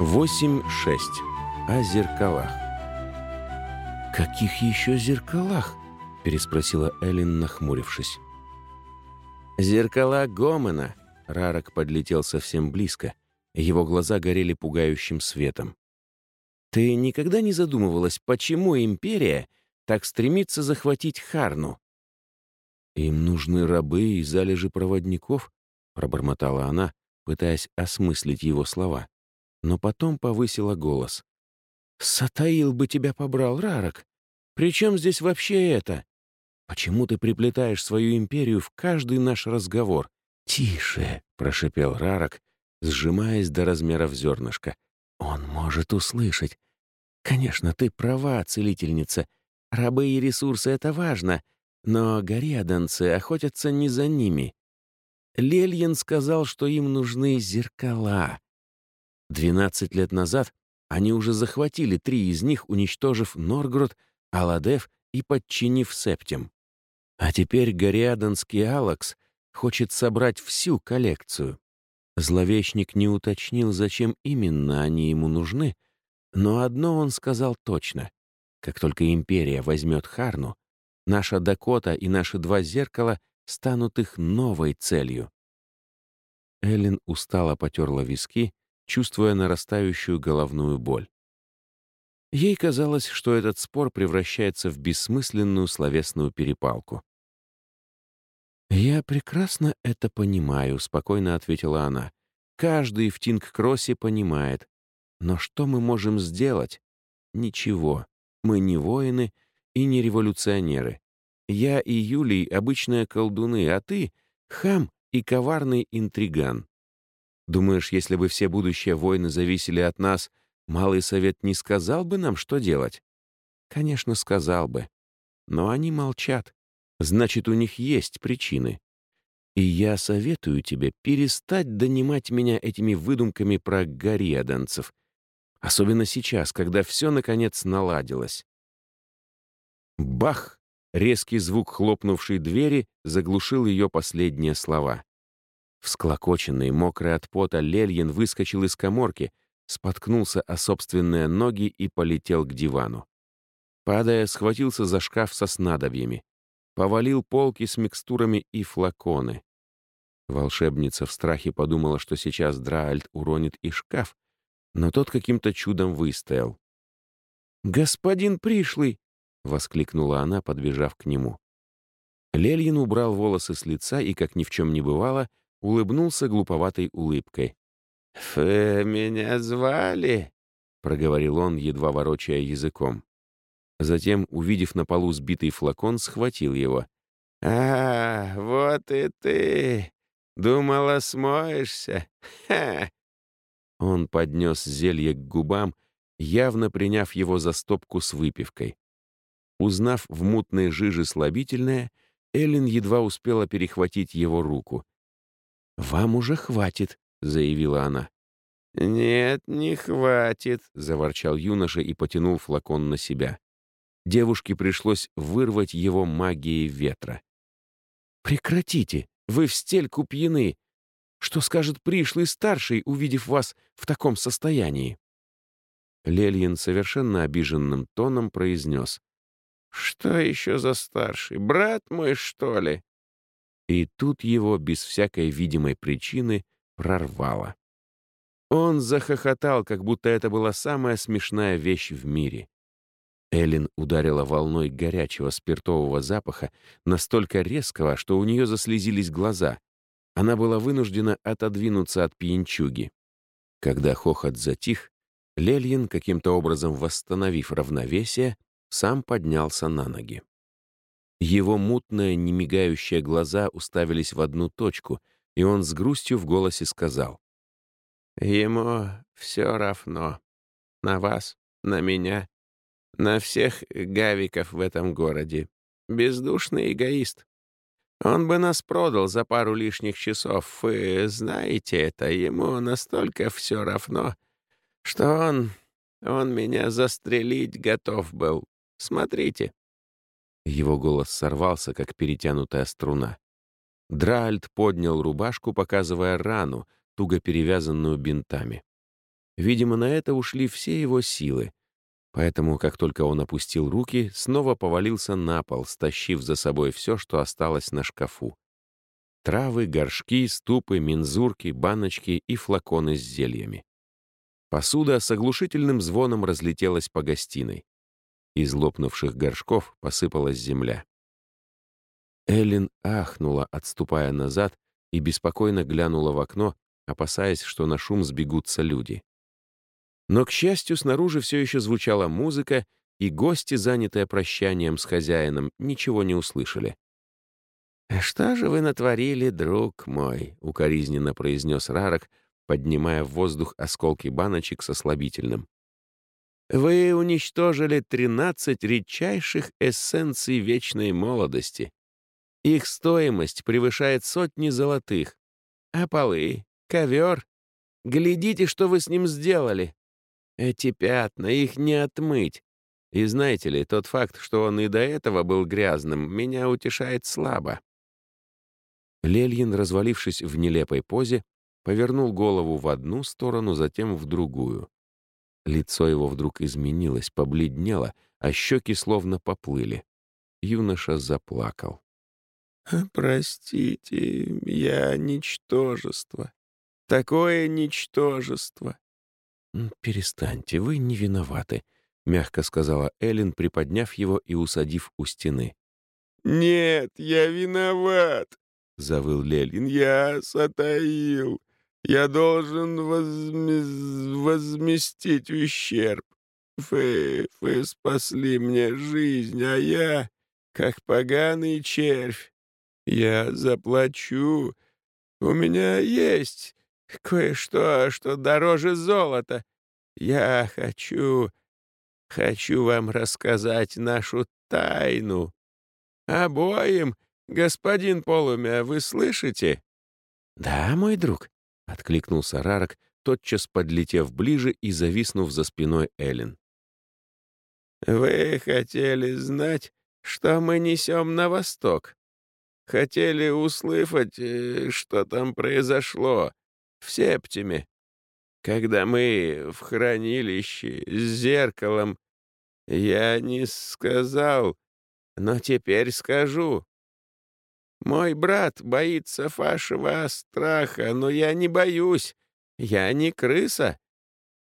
8.6. О зеркалах. «Каких еще зеркалах?» — переспросила Эллен, нахмурившись. «Зеркала Гомена!» — Рарок подлетел совсем близко. Его глаза горели пугающим светом. «Ты никогда не задумывалась, почему Империя так стремится захватить Харну?» «Им нужны рабы и залежи проводников», — пробормотала она, пытаясь осмыслить его слова но потом повысила голос. «Сатаил бы тебя побрал, Рарок! Причем здесь вообще это? Почему ты приплетаешь свою империю в каждый наш разговор?» «Тише!» — прошипел Рарок, сжимаясь до размеров зернышка. «Он может услышать. Конечно, ты права, целительница. Рабы и ресурсы — это важно, но гориаданцы охотятся не за ними. Лельин сказал, что им нужны зеркала. Двенадцать лет назад они уже захватили три из них, уничтожив Норгрод, Аладев и подчинив Септим. А теперь Гориадонский Алакс хочет собрать всю коллекцию. Зловещник не уточнил, зачем именно они ему нужны, но одно он сказал точно. Как только Империя возьмет Харну, наша Дакота и наши два зеркала станут их новой целью. Эллен устало потерла виски чувствуя нарастающую головную боль. Ей казалось, что этот спор превращается в бессмысленную словесную перепалку. «Я прекрасно это понимаю», — спокойно ответила она. «Каждый в Тинг-Кроссе понимает. Но что мы можем сделать? Ничего. Мы не воины и не революционеры. Я и Юлий — обычные колдуны, а ты — хам и коварный интриган. Думаешь, если бы все будущие войны зависели от нас, Малый Совет не сказал бы нам, что делать? Конечно, сказал бы. Но они молчат. Значит, у них есть причины. И я советую тебе перестать донимать меня этими выдумками про гориаданцев. Особенно сейчас, когда все, наконец, наладилось. Бах! Резкий звук хлопнувшей двери заглушил ее последние слова. Всклокоченный, мокрый от пота, Лельин выскочил из коморки, споткнулся о собственные ноги и полетел к дивану. Падая, схватился за шкаф со снадобьями. Повалил полки с микстурами и флаконы. Волшебница в страхе подумала, что сейчас Драальд уронит и шкаф, но тот каким-то чудом выстоял. «Господин пришлый!» — воскликнула она, подбежав к нему. Лельин убрал волосы с лица и, как ни в чем не бывало, — улыбнулся глуповатой улыбкой. «Фэ, меня звали?» — проговорил он, едва ворочая языком. Затем, увидев на полу сбитый флакон, схватил его. «А, вот и ты! Думала, смоешься? Ха!» Он поднес зелье к губам, явно приняв его за стопку с выпивкой. Узнав в мутной жиже слабительное, Эллен едва успела перехватить его руку. «Вам уже хватит», — заявила она. «Нет, не хватит», — заворчал юноша и потянул флакон на себя. Девушке пришлось вырвать его магией ветра. «Прекратите! Вы в стельку пьяны! Что скажет пришлый старший, увидев вас в таком состоянии?» Лельин совершенно обиженным тоном произнес. «Что еще за старший? Брат мой, что ли?» И тут его, без всякой видимой причины, прорвало. Он захохотал, как будто это была самая смешная вещь в мире. Эллен ударила волной горячего спиртового запаха, настолько резкого, что у нее заслезились глаза. Она была вынуждена отодвинуться от пьянчуги. Когда хохот затих, Лельин, каким-то образом восстановив равновесие, сам поднялся на ноги. Его мутные, немигающие глаза уставились в одну точку, и он с грустью в голосе сказал. «Ему все равно. На вас, на меня, на всех гавиков в этом городе. Бездушный эгоист. Он бы нас продал за пару лишних часов. Вы знаете это, ему настолько все равно, что он... он меня застрелить готов был. Смотрите». Его голос сорвался, как перетянутая струна. Драальд поднял рубашку, показывая рану, туго перевязанную бинтами. Видимо, на это ушли все его силы. Поэтому, как только он опустил руки, снова повалился на пол, стащив за собой все, что осталось на шкафу. Травы, горшки, ступы, мензурки, баночки и флаконы с зельями. Посуда с оглушительным звоном разлетелась по гостиной. Из лопнувших горшков посыпалась земля. Эллен ахнула, отступая назад, и беспокойно глянула в окно, опасаясь, что на шум сбегутся люди. Но, к счастью, снаружи все еще звучала музыка, и гости, занятые прощанием с хозяином, ничего не услышали. «Что же вы натворили, друг мой?» — укоризненно произнес Рарок, поднимая в воздух осколки баночек со слабительным. «Вы уничтожили тринадцать редчайших эссенций вечной молодости. Их стоимость превышает сотни золотых. А полы, ковер? Глядите, что вы с ним сделали. Эти пятна, их не отмыть. И знаете ли, тот факт, что он и до этого был грязным, меня утешает слабо. Лельин, развалившись в нелепой позе, повернул голову в одну сторону, затем в другую. Лицо его вдруг изменилось, побледнело, а щеки словно поплыли. Юноша заплакал. «Простите, я ничтожество. Такое ничтожество. «Перестаньте, вы не виноваты», — мягко сказала Эллен, приподняв его и усадив у стены. «Нет, я виноват», — завыл Лелин. «Я сотаил. Я должен возме... возместить ущерб. Вы, вы спасли мне жизнь, а я, как поганый червь, я заплачу. У меня есть кое-что, что дороже золота. Я хочу, хочу вам рассказать нашу тайну. Обоим, господин Полумя, вы слышите?» «Да, мой друг», — откликнулся Рарок, тотчас подлетев ближе и зависнув за спиной Эллен. «Вы хотели знать, что мы несем на восток? Хотели услышать, э, что там произошло, в Септиме, когда мы в хранилище с зеркалом. Я не сказал, но теперь скажу. Мой брат боится вашего страха, но я не боюсь. Я не крыса.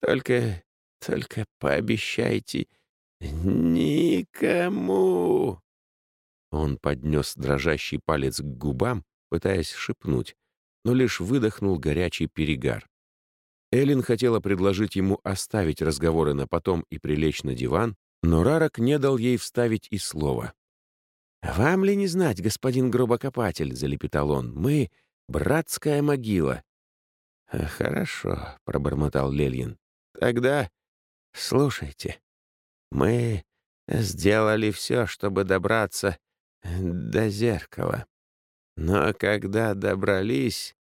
Только, только пообещайте никому. Он поднес дрожащий палец к губам, пытаясь шепнуть но лишь выдохнул горячий перегар. Эллен хотела предложить ему оставить разговоры на потом и прилечь на диван, но Рарок не дал ей вставить и слова. «Вам ли не знать, господин гробокопатель?» — залепетал он. «Мы — братская могила». «Хорошо», — пробормотал Лельин. «Тогда слушайте. Мы сделали все, чтобы добраться до зеркала. Но когда добрались,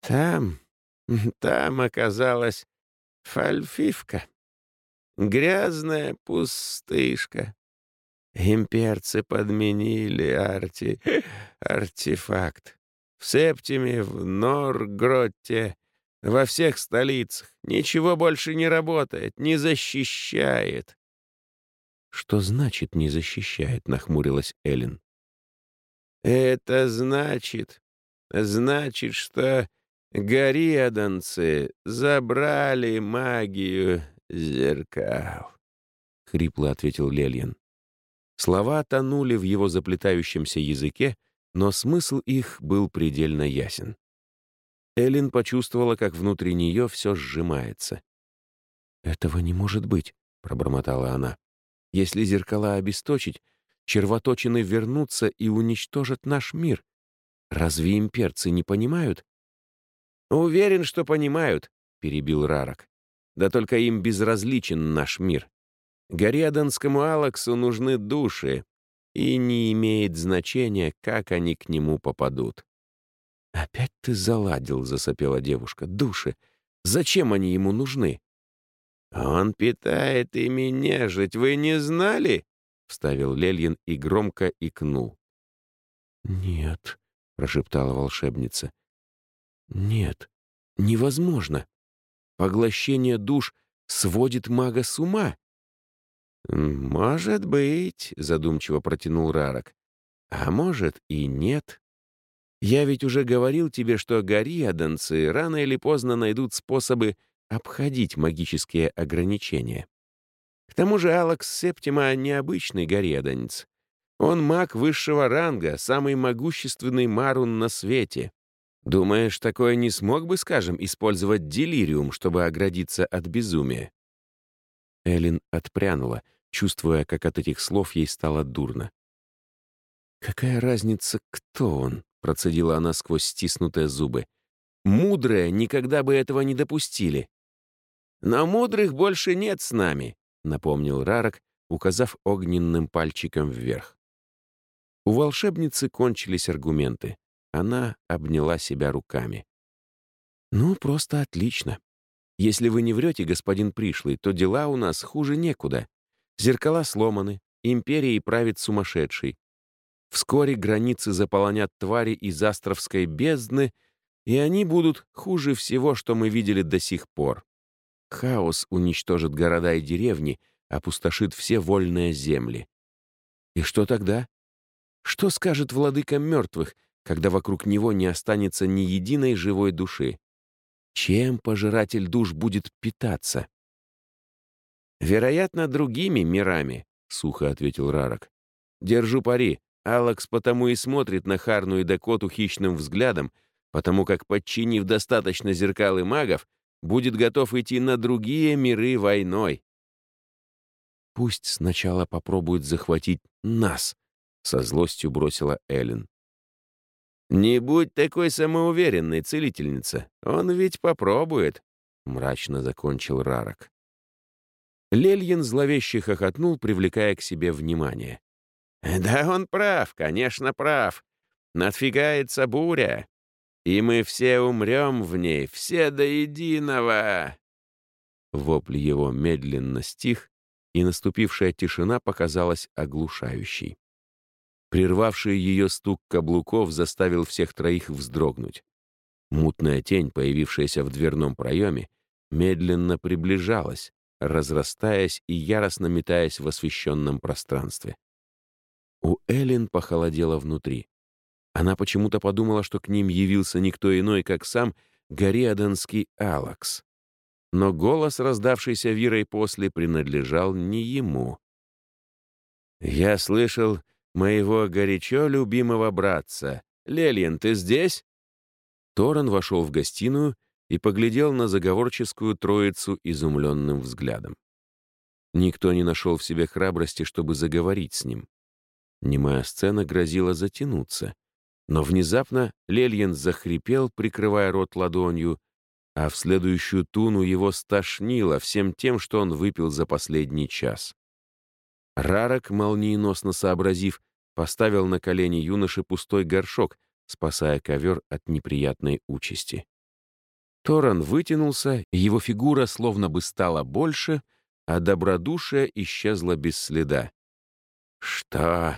там, там оказалась фальфивка. Грязная пустышка. Имперцы подменили арти... артефакт. В Септиме, в Норгротте, во всех столицах. Ничего больше не работает, не защищает. «Что значит «не защищает»?» — нахмурилась Эллен. «Это значит, значит, что Гориаданцы забрали магию зеркал», — хрипло ответил Лельин. Слова тонули в его заплетающемся языке, но смысл их был предельно ясен. Эллен почувствовала, как внутри нее все сжимается. «Этого не может быть», — пробормотала она. «Если зеркала обесточить, червоточины вернутся и уничтожат наш мир. Разве имперцы не понимают?» «Уверен, что понимают», — перебил Рарок. «Да только им безразличен наш мир. Гориаданскому Алаксу нужны души, и не имеет значения, как они к нему попадут». «Опять ты заладил», — засопела девушка. «Души. Зачем они ему нужны?» «Он питает ими нежить, вы не знали?» — вставил Лельин и громко икнул. «Нет», — прошептала волшебница. «Нет, невозможно». Поглощение душ сводит мага с ума. «Может быть», — задумчиво протянул Рарок. «А может и нет. Я ведь уже говорил тебе, что гориадонцы рано или поздно найдут способы обходить магические ограничения. К тому же Алекс Септима — необычный гориадонец. Он маг высшего ранга, самый могущественный марун на свете. Думаешь, такое не смог бы, скажем, использовать делириум, чтобы оградиться от безумия?» Эллен отпрянула, чувствуя, как от этих слов ей стало дурно. «Какая разница, кто он?» — процедила она сквозь стиснутые зубы. «Мудрые никогда бы этого не допустили». «Но мудрых больше нет с нами», — напомнил Рарок, указав огненным пальчиком вверх. У волшебницы кончились аргументы. Она обняла себя руками. «Ну, просто отлично. Если вы не врете, господин пришлый, то дела у нас хуже некуда. Зеркала сломаны, империей правит сумасшедший. Вскоре границы заполонят твари из Астровской бездны, и они будут хуже всего, что мы видели до сих пор. Хаос уничтожит города и деревни, опустошит все вольные земли. И что тогда? Что скажет владыка мертвых, когда вокруг него не останется ни единой живой души? Чем пожиратель душ будет питаться? «Вероятно, другими мирами», — сухо ответил Рарок. «Держу пари. Алекс потому и смотрит на Харну и Дакоту хищным взглядом, потому как, подчинив достаточно зеркал и магов, будет готов идти на другие миры войной». «Пусть сначала попробует захватить нас», — со злостью бросила Эллен. «Не будь такой самоуверенной, целительница. Он ведь попробует», — мрачно закончил Рарок. Лельин зловеще хохотнул, привлекая к себе внимание. «Да он прав, конечно, прав. Надфигается буря, и мы все умрем в ней, все до единого!» Вопль его медленно стих, и наступившая тишина показалась оглушающей. Прервавший ее стук каблуков заставил всех троих вздрогнуть. Мутная тень, появившаяся в дверном проеме, медленно приближалась, разрастаясь и яростно метаясь в освещенном пространстве. У Эллен похолодело внутри. Она почему-то подумала, что к ним явился никто иной, как сам Гориадонский Алакс. Но голос, раздавшийся Вирой после, принадлежал не ему. «Я слышал моего горячо любимого братца. Лельен, ты здесь?» Торан вошел в гостиную и поглядел на заговорческую троицу изумленным взглядом. Никто не нашел в себе храбрости, чтобы заговорить с ним. Немая сцена грозила затянуться, но внезапно Лельен захрипел, прикрывая рот ладонью, а в следующую туну его стошнило всем тем, что он выпил за последний час. Рарок, молниеносно сообразив, поставил на колени юноши пустой горшок, спасая ковер от неприятной участи. Торан вытянулся, его фигура словно бы стала больше, а добродушие исчезло без следа. «Что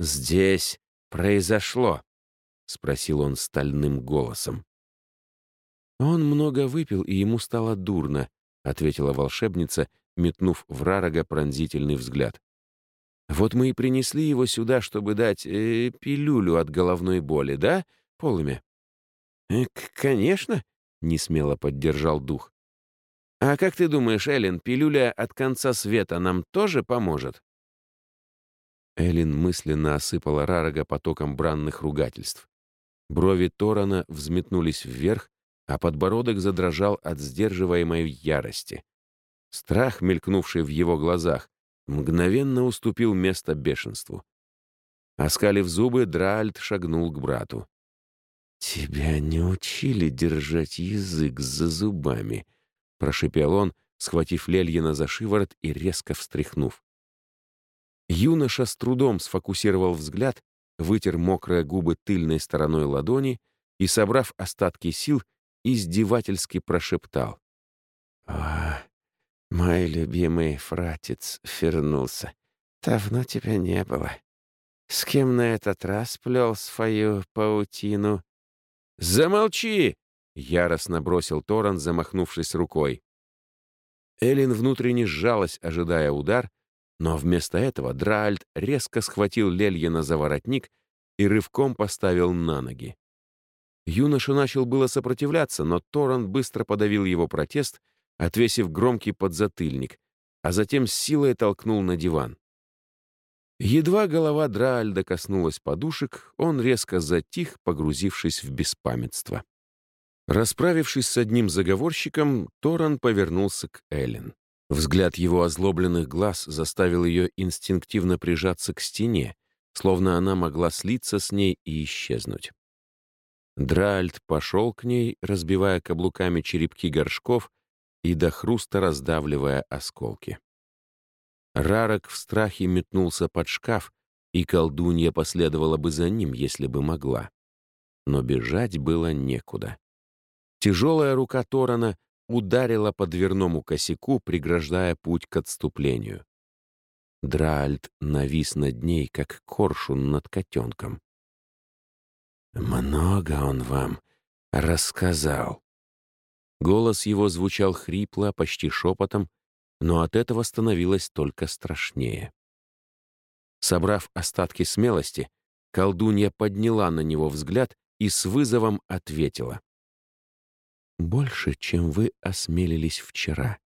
здесь произошло?» — спросил он стальным голосом. «Он много выпил, и ему стало дурно», — ответила волшебница, метнув в Рарага пронзительный взгляд. «Вот мы и принесли его сюда, чтобы дать э, пилюлю от головной боли, да, Полымя?» «Э, «Конечно», — несмело поддержал дух. «А как ты думаешь, Эллен, пилюля от конца света нам тоже поможет?» Эллен мысленно осыпала Рарага потоком бранных ругательств. Брови Торана взметнулись вверх, а подбородок задрожал от сдерживаемой ярости. Страх, мелькнувший в его глазах, мгновенно уступил место бешенству. Оскалив зубы, Драальд шагнул к брату. «Тебя не учили держать язык за зубами», — прошипел он, схватив Лельина за шиворот и резко встряхнув. Юноша с трудом сфокусировал взгляд, вытер мокрые губы тыльной стороной ладони и, собрав остатки сил, издевательски прошептал. «О, мой любимый фратец вернулся. Давно тебя не было. С кем на этот раз плел свою паутину?» «Замолчи!» — яростно бросил Торан, замахнувшись рукой. Элин внутренне сжалась, ожидая удар, но вместо этого Драальд резко схватил Лельена за воротник и рывком поставил на ноги. Юноша начал было сопротивляться, но Торан быстро подавил его протест, отвесив громкий подзатыльник, а затем с силой толкнул на диван. Едва голова Драальда коснулась подушек, он резко затих, погрузившись в беспамятство. Расправившись с одним заговорщиком, Торан повернулся к Эллен. Взгляд его озлобленных глаз заставил ее инстинктивно прижаться к стене, словно она могла слиться с ней и исчезнуть. Дральд пошел к ней, разбивая каблуками черепки горшков и до хруста раздавливая осколки. Рарок в страхе метнулся под шкаф, и колдунья последовала бы за ним, если бы могла. Но бежать было некуда. Тяжелая рука Торана ударила по дверному косяку, преграждая путь к отступлению. Драальд навис над ней, как коршун над котенком. «Много он вам рассказал». Голос его звучал хрипло, почти шепотом, но от этого становилось только страшнее. Собрав остатки смелости, колдунья подняла на него взгляд и с вызовом ответила. «Больше, чем вы осмелились вчера.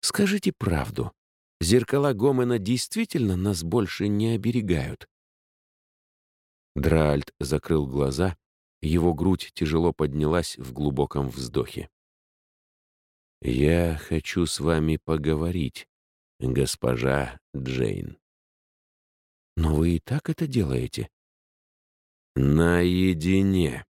Скажите правду. Зеркала Гомена действительно нас больше не оберегают?» Драальд закрыл глаза, его грудь тяжело поднялась в глубоком вздохе. «Я хочу с вами поговорить, госпожа Джейн». «Но вы и так это делаете». «Наедине»,